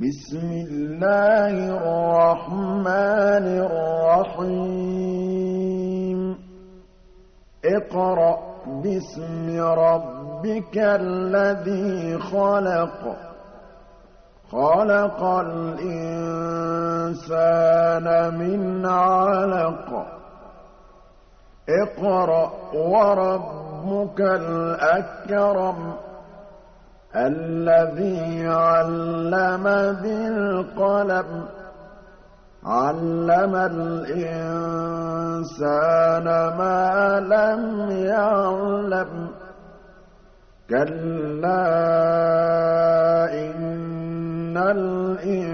بسم الله الرحمن الرحيم. اقرأ باسم ربك الذي خلق. خلق الإنسان من علق. اقرأ وربك الأكرم. الذي علم بالقلم علم الإنسان ما لم يعلم. كلا إن الإنسان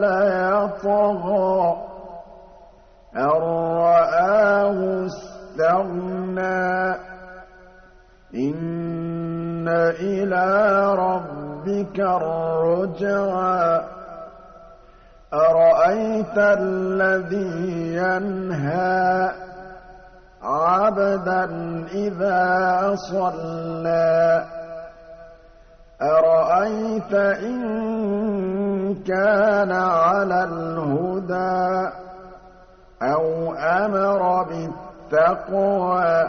ليطغى. أن رآه استغنى. إِنَّ إِلَىٰ رَبِّكَ الرُّجْعَىٰ أَرَأَيْتَ الَّذِي يَنْهَىٰ عَبْدًا إِذَا صَلَّىٰ؟ أَرَأَيْتَ إِن كَانَ عَلَى الْهُدَىٰ أَوْ أَمَرَ بِالتَّقْوَىٰ؟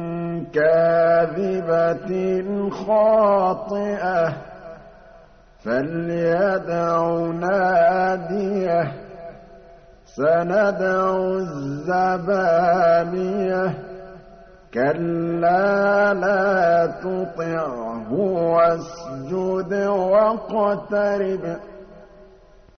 كَاذِبَةٍ خَاطِئَةٍ فَلْيَدْعُ نَادِيَهُ سَنَدْعُ الزَّبَانِيَةَ. كَلَّا لَا تُطِعْهُ وَاسْجُدْ وَاقْتَرِب ۩